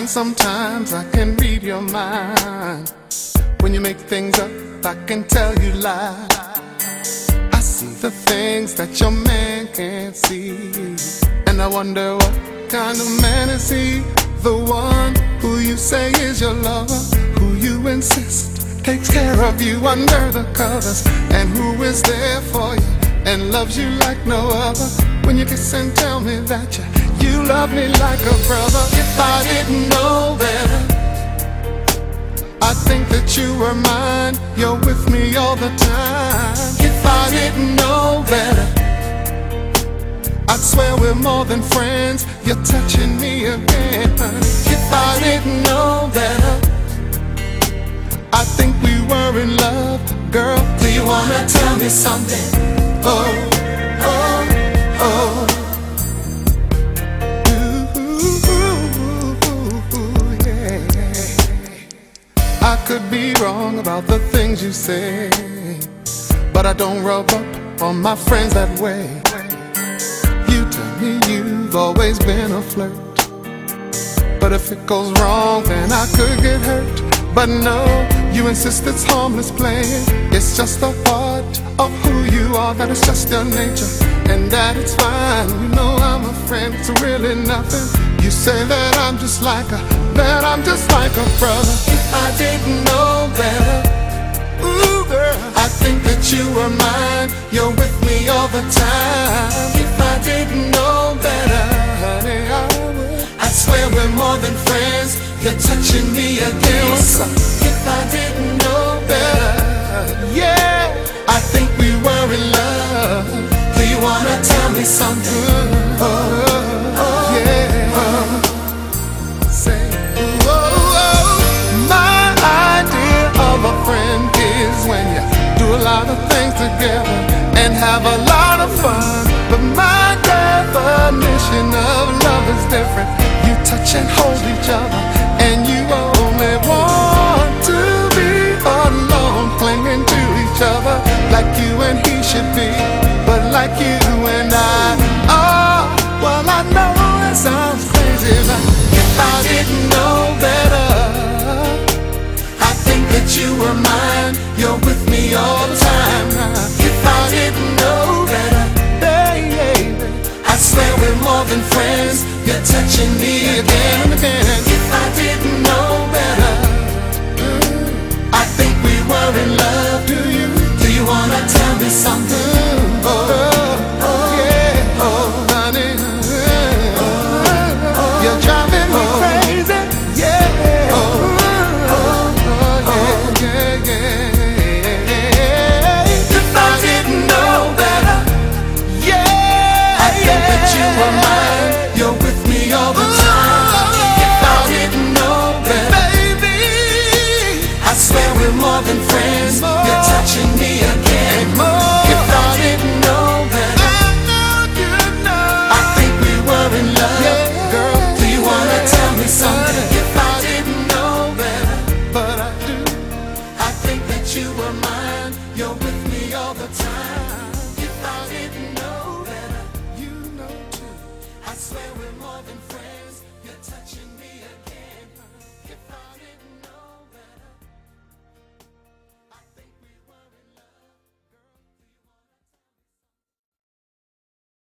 think sometimes I can read your mind. When you make things up, I can tell you lies. I see the things that your man can't see. And I wonder what kind of man is he? The one who you say is your lover, who you insist takes care of you under the covers, and who is there for you and loves you like no other. When you kiss and tell me that you, you love me like a brother. If I didn't know better, I think that you were mine. You're with me all the time. If I didn't know better, I'd swear we're more than friends. You're touching me again. If I didn't know better, I think we were in love, girl. Do you wanna tell me something? Oh, oh, Could be wrong about the things you say, but I don't rub up on my friends that way. You tell me you've always been a flirt, but if it goes wrong, then I could get hurt. But no, you insist it's harmless playing. It's just a part of who you are, that it's just your nature, and that it's fine. You know I'm a friend, it's really nothing. You say that I'm just like a, that I'm just like a brother. If I didn't know better, ooh girl, I think that you were mine. You're with me all the time. If I didn't know better, honey, I would. I swear we're more than friends. You're touching me again. If I didn't know better, yeah, I think we were in love. Do you wanna tell me something? Oh, things together and have a lot of fun. But my definition of love is different. You touch and hold each other, and you only want to be alone, clinging to each other like you and he should be, but like you loving friends, you're touching me again and again.